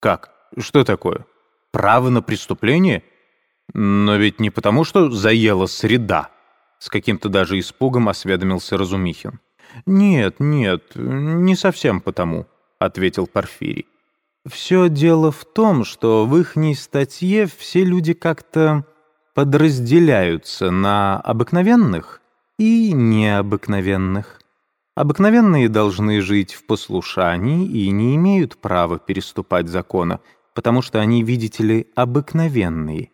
Как? Что такое? Право на преступление? Но ведь не потому, что заела среда. С каким-то даже испугом осведомился Разумихин. «Нет, нет, не совсем потому», — ответил Порфирий. «Все дело в том, что в ихней статье все люди как-то подразделяются на обыкновенных и необыкновенных. Обыкновенные должны жить в послушании и не имеют права переступать закона, потому что они, видите ли, обыкновенные.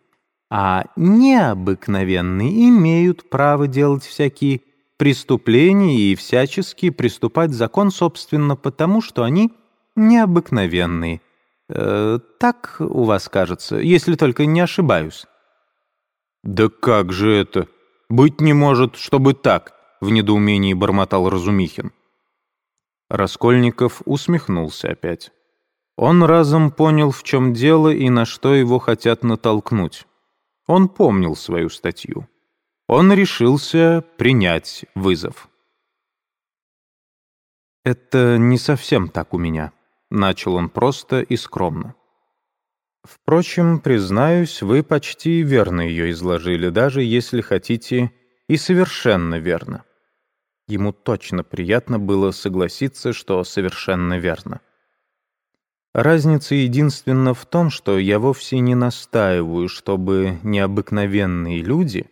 А необыкновенные имеют право делать всякие преступления и всячески приступать закон, собственно, потому что они необыкновенные. Э, так у вас кажется, если только не ошибаюсь. «Да как же это? Быть не может, чтобы так!» — в недоумении бормотал Разумихин. Раскольников усмехнулся опять. Он разом понял, в чем дело и на что его хотят натолкнуть. Он помнил свою статью. Он решился принять вызов. «Это не совсем так у меня», — начал он просто и скромно. Впрочем, признаюсь, вы почти верно ее изложили, даже если хотите, и совершенно верно. Ему точно приятно было согласиться, что совершенно верно. Разница единственна в том, что я вовсе не настаиваю, чтобы необыкновенные люди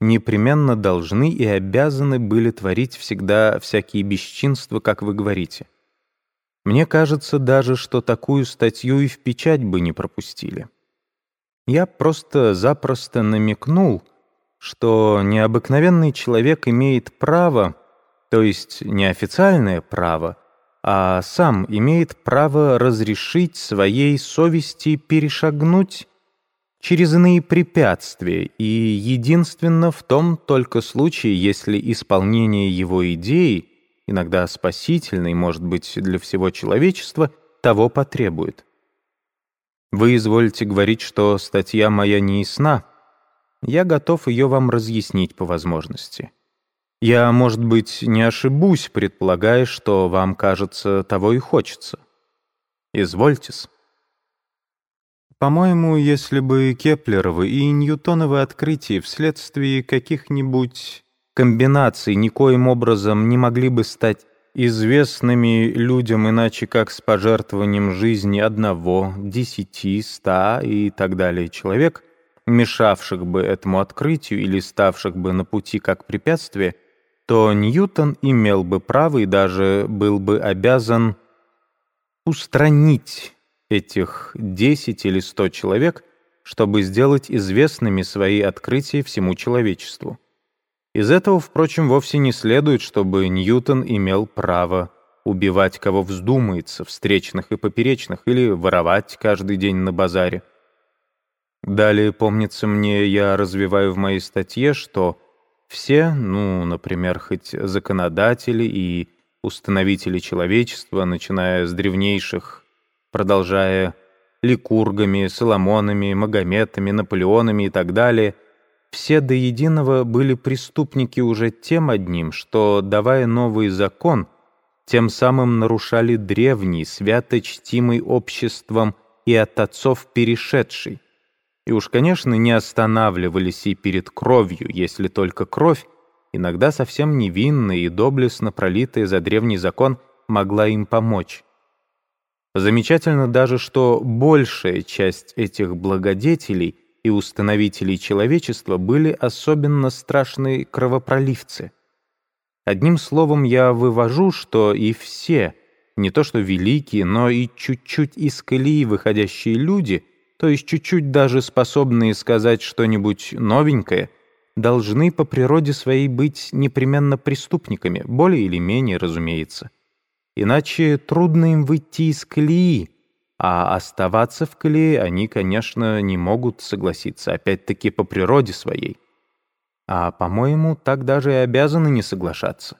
непременно должны и обязаны были творить всегда всякие бесчинства, как вы говорите. Мне кажется даже, что такую статью и в печать бы не пропустили. Я просто-запросто намекнул, что необыкновенный человек имеет право, то есть неофициальное право, а сам имеет право разрешить своей совести перешагнуть через иные препятствия, и единственно в том только случае, если исполнение его идеи иногда спасительный, может быть, для всего человечества, того потребует. Вы изволите говорить, что статья моя не ясна. Я готов ее вам разъяснить по возможности. Я, может быть, не ошибусь, предполагая, что вам кажется, того и хочется. Извольтесь. По-моему, если бы Кеплеровы и Ньютоновы открытия вследствие каких-нибудь комбинаций никоим образом не могли бы стать известными людям иначе как с пожертвованием жизни одного, десяти, ста и так далее человек, мешавших бы этому открытию или ставших бы на пути как препятствие, то Ньютон имел бы право и даже был бы обязан устранить этих десять или сто человек, чтобы сделать известными свои открытия всему человечеству. Из этого, впрочем, вовсе не следует, чтобы Ньютон имел право убивать кого вздумается, встречных и поперечных, или воровать каждый день на базаре. Далее, помнится мне, я развиваю в моей статье, что все, ну, например, хоть законодатели и установители человечества, начиная с древнейших, продолжая ликургами, соломонами, магометами, наполеонами и так далее — все до единого были преступники уже тем одним, что, давая новый закон, тем самым нарушали древний, свято чтимый обществом и от отцов перешедший. И уж, конечно, не останавливались и перед кровью, если только кровь, иногда совсем невинная и доблестно пролитая за древний закон, могла им помочь. Замечательно даже, что большая часть этих благодетелей и установителей человечества были особенно страшные кровопроливцы. Одним словом, я вывожу, что и все, не то что великие, но и чуть-чуть из колеи выходящие люди, то есть чуть-чуть даже способные сказать что-нибудь новенькое, должны по природе своей быть непременно преступниками, более или менее, разумеется. Иначе трудно им выйти из колеи, а оставаться в колее они, конечно, не могут согласиться, опять-таки по природе своей. А, по-моему, так даже и обязаны не соглашаться.